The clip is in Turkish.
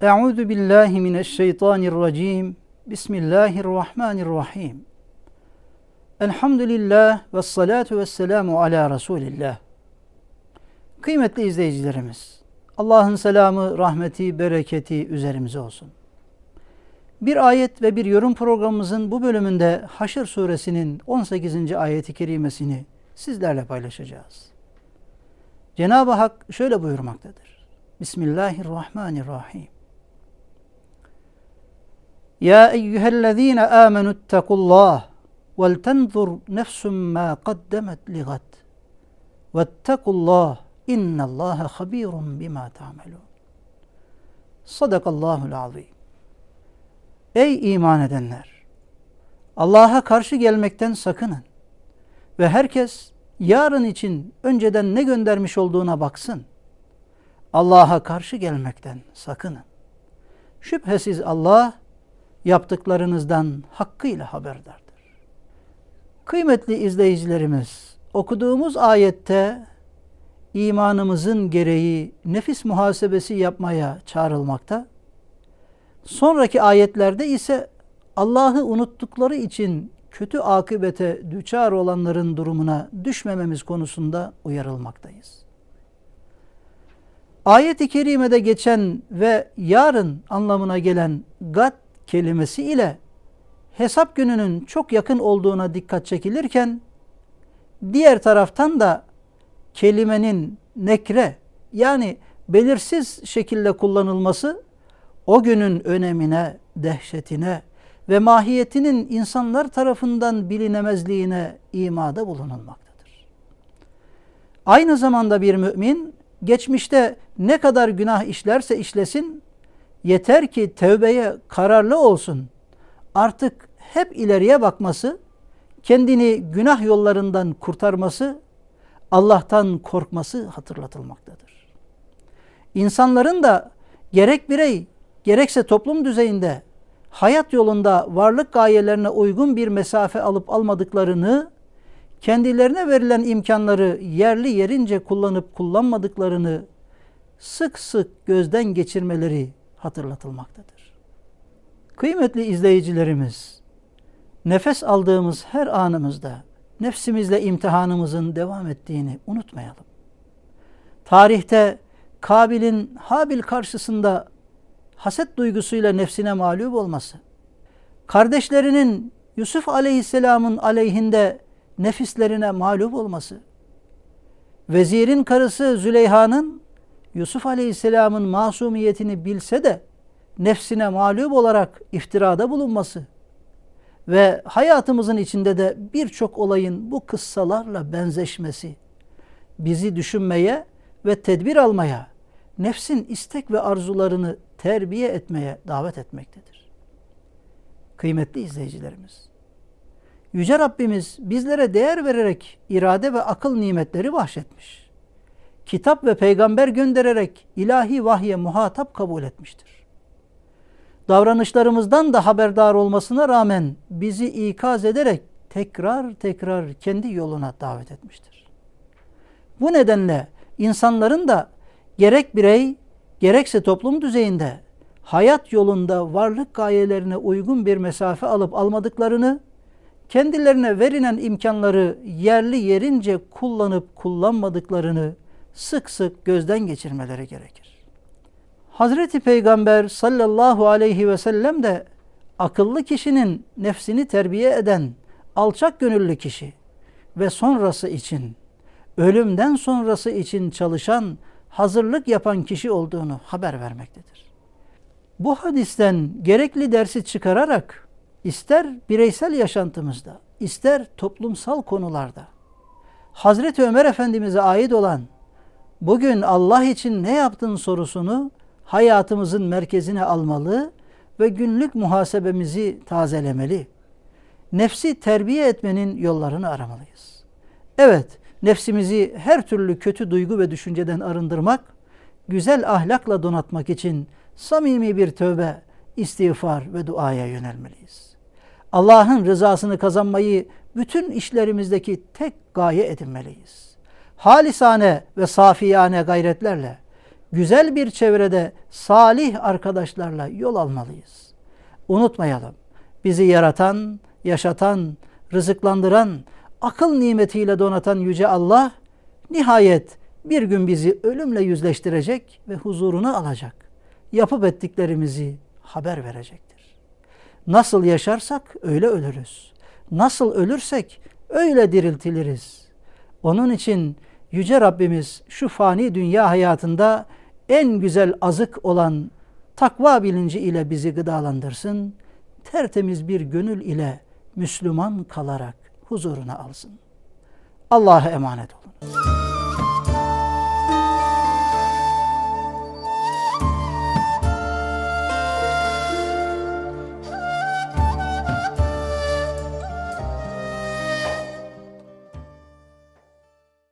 Euzu billahi mineşşeytanirracim. Bismillahirrahmanirrahim. Elhamdülillah ve salatu ve selamu ala Resulillah. Kıymetli izleyicilerimiz, Allah'ın selamı, rahmeti, bereketi üzerimize olsun. Bir ayet ve bir yorum programımızın bu bölümünde Haşr suresinin 18. ayeti kerimesini sizlerle paylaşacağız. Cenab-ı Hak şöyle buyurmaktadır. Bismillahirrahmanirrahim. Ya eyyühellezine amenu ittakullah vel tenzur nefsum ma kaddemet ligat vettekullah innallaha habirun bima ta'melun. Sadakallahul azim. Ey iman edenler! Allah'a karşı gelmekten sakının. Ve herkes yarın için önceden ne göndermiş olduğuna baksın. Allah'a karşı gelmekten sakının. Şüphesiz Allah yaptıklarınızdan hakkıyla haberdardır. Kıymetli izleyicilerimiz, okuduğumuz ayette imanımızın gereği nefis muhasebesi yapmaya çağrılmakta. Sonraki ayetlerde ise Allah'ı unuttukları için kötü akıbete düçar olanların durumuna düşmememiz konusunda uyarılmaktayız. Ayet-i kerimede geçen ve yarın anlamına gelen gat kelimesi ile hesap gününün çok yakın olduğuna dikkat çekilirken diğer taraftan da kelimenin nekre yani belirsiz şekilde kullanılması o günün önemine, dehşetine ve mahiyetinin insanlar tarafından bilinemezliğine imada bulunulmaktadır. Aynı zamanda bir mümin geçmişte ne kadar günah işlerse işlesin yeter ki tevbeye kararlı olsun. Artık hep ileriye bakması, kendini günah yollarından kurtarması, Allah'tan korkması hatırlatılmaktadır. İnsanların da gerek birey gerekse toplum düzeyinde hayat yolunda varlık gayelerine uygun bir mesafe alıp almadıklarını, kendilerine verilen imkanları yerli yerince kullanıp kullanmadıklarını sık sık gözden geçirmeleri hatırlatılmaktadır. Kıymetli izleyicilerimiz, nefes aldığımız her anımızda nefsimizle imtihanımızın devam ettiğini unutmayalım. Tarihte Kabil'in Habil karşısında haset duygusuyla nefsine mağlup olması, kardeşlerinin Yusuf Aleyhisselam'ın aleyhinde nefislerine mağlup olması, vezirin karısı Züleyha'nın Yusuf Aleyhisselam'ın masumiyetini bilse de nefsine mağlup olarak iftirada bulunması ve hayatımızın içinde de birçok olayın bu kıssalarla benzeşmesi bizi düşünmeye ve tedbir almaya, nefsin istek ve arzularını terbiye etmeye davet etmektedir. Kıymetli izleyicilerimiz, Yüce Rabbimiz bizlere değer vererek irade ve akıl nimetleri bahşetmiş. Kitap ve peygamber göndererek ilahi vahye muhatap kabul etmiştir. Davranışlarımızdan da haberdar olmasına rağmen bizi ikaz ederek tekrar tekrar kendi yoluna davet etmiştir. Bu nedenle insanların da gerek birey gerekse toplum düzeyinde hayat yolunda varlık gayelerine uygun bir mesafe alıp almadıklarını, kendilerine verilen imkanları yerli yerince kullanıp kullanmadıklarını sık sık gözden geçirmeleri gerekir. Hazreti Peygamber sallallahu aleyhi ve sellem de akıllı kişinin nefsini terbiye eden alçak gönüllü kişi ve sonrası için, ölümden sonrası için çalışan hazırlık yapan kişi olduğunu haber vermektedir. Bu hadisten gerekli dersi çıkararak ister bireysel yaşantımızda, ister toplumsal konularda Hazreti Ömer Efendimiz'e ait olan bugün Allah için ne yaptın sorusunu hayatımızın merkezine almalı ve günlük muhasebemizi tazelemeli. Nefsi terbiye etmenin yollarını aramalıyız. Evet, nefsimizi her türlü kötü duygu ve düşünceden arındırmak, güzel ahlakla donatmak için samimi bir tövbe, istiğfar ve duaya yönelmeliyiz. Allah'ın rızasını kazanmayı bütün işlerimizdeki tek gaye edinmeliyiz. Halisane ve safiyane gayretlerle güzel bir çevrede salih arkadaşlarla yol almalıyız. Unutmayalım. Bizi yaratan, yaşatan, rızıklandıran, akıl nimetiyle donatan yüce Allah nihayet bir gün bizi ölümle yüzleştirecek ve huzuruna alacak. Yapıp ettiklerimizi haber verecektir. Nasıl yaşarsak öyle ölürüz. Nasıl ölürsek öyle diriltiliriz. Onun için Yüce Rabbimiz şu fani dünya hayatında en güzel azık olan takva bilinci ile bizi gıdalandırsın. Tertemiz bir gönül ile Müslüman kalarak huzuruna alsın. Allah'a emanet olun.